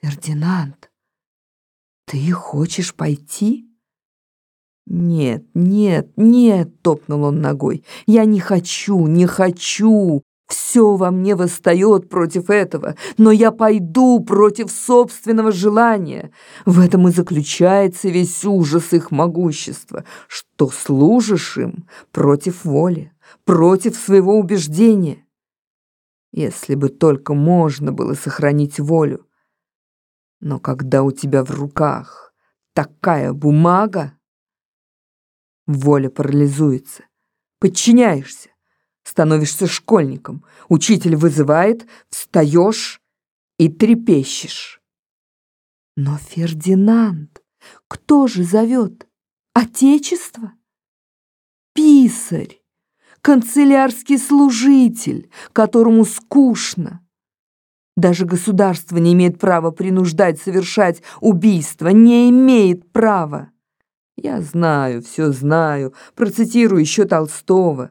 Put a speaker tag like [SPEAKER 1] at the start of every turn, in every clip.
[SPEAKER 1] Фердинанд, ты хочешь пойти? «Нет, нет, нет!» — топнул он ногой. «Я не хочу, не хочу! Все во мне восстает против этого, но я пойду против собственного желания. В этом и заключается весь ужас их могущества, что служишь им против воли, против своего убеждения. Если бы только можно было сохранить волю. Но когда у тебя в руках такая бумага, воля парализуется, подчиняешься, становишься школьником. Учитель вызывает, встаешь и трепещешь. Но Фердинанд, кто же зовет? Отечество? Писарь, канцелярский служитель, которому скучно. Даже государство не имеет права принуждать совершать убийство, не имеет права. Я знаю, все знаю, процитирую еще Толстого.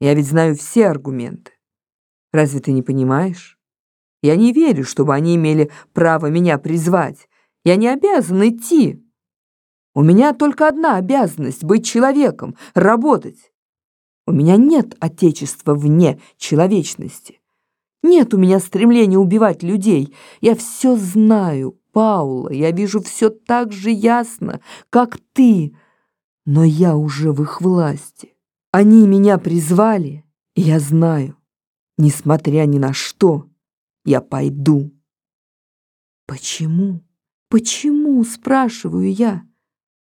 [SPEAKER 1] Я ведь знаю все аргументы. Разве ты не понимаешь? Я не верю, чтобы они имели право меня призвать. Я не обязан идти. У меня только одна обязанность — быть человеком, работать. У меня нет отечества вне человечности. Нет у меня стремления убивать людей. Я все знаю, Паула, я вижу все так же ясно, как ты, но я уже в их власти. Они меня призвали, и я знаю, несмотря ни на что, я пойду. Почему? Почему, спрашиваю я?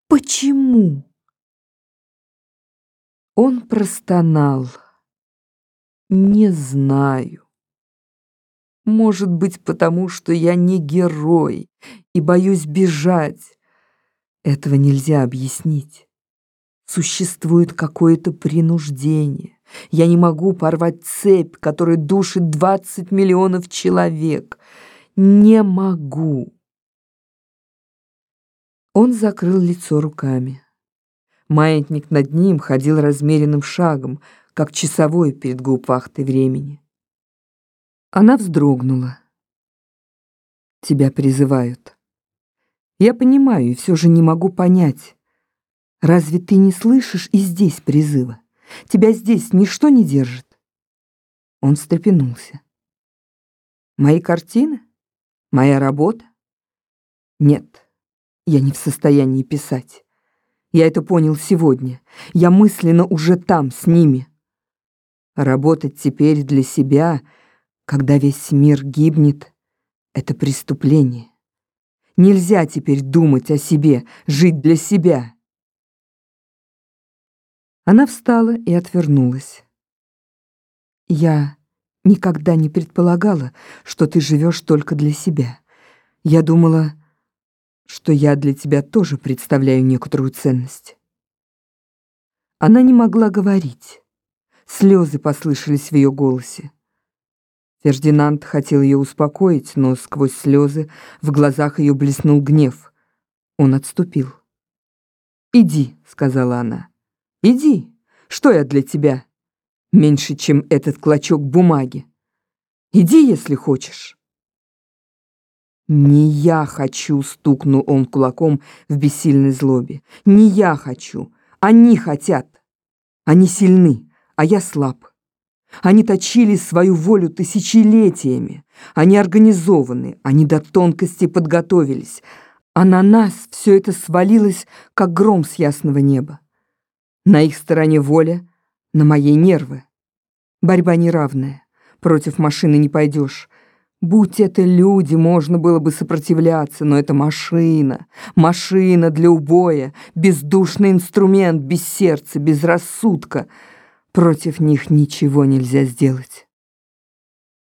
[SPEAKER 1] Почему? Он простонал. Не знаю. Может быть, потому что я не герой и боюсь бежать. Этого нельзя объяснить. Существует какое-то принуждение. Я не могу порвать цепь, которая душит 20 миллионов человек. Не могу. Он закрыл лицо руками. Маятник над ним ходил размеренным шагом, как часовой перед губвахтой времени. Она вздрогнула. «Тебя призывают. Я понимаю и все же не могу понять, Разве ты не слышишь и здесь призыва? Тебя здесь ничто не держит. Он встрепенулся. Мои картины? Моя работа? Нет, я не в состоянии писать. Я это понял сегодня. Я мысленно уже там, с ними. Работать теперь для себя, когда весь мир гибнет, это преступление. Нельзя теперь думать о себе, жить для себя. Она встала и отвернулась. «Я никогда не предполагала, что ты живешь только для себя. Я думала, что я для тебя тоже представляю некоторую ценность». Она не могла говорить. Слезы послышались в ее голосе. Фердинанд хотел ее успокоить, но сквозь слезы в глазах ее блеснул гнев. Он отступил. «Иди», — сказала она. Иди, что я для тебя? Меньше, чем этот клочок бумаги. Иди, если хочешь. «Не я хочу», — стукнул он кулаком в бессильной злобе. «Не я хочу. Они хотят. Они сильны, а я слаб. Они точили свою волю тысячелетиями. Они организованы, они до тонкости подготовились. А на нас все это свалилось, как гром с ясного неба. На их стороне воля, на моей нервы. Борьба неравная. Против машины не пойдешь. Будь это люди, можно было бы сопротивляться, но это машина. Машина для убоя, бездушный инструмент, без сердца, без рассудка. Против них ничего нельзя сделать.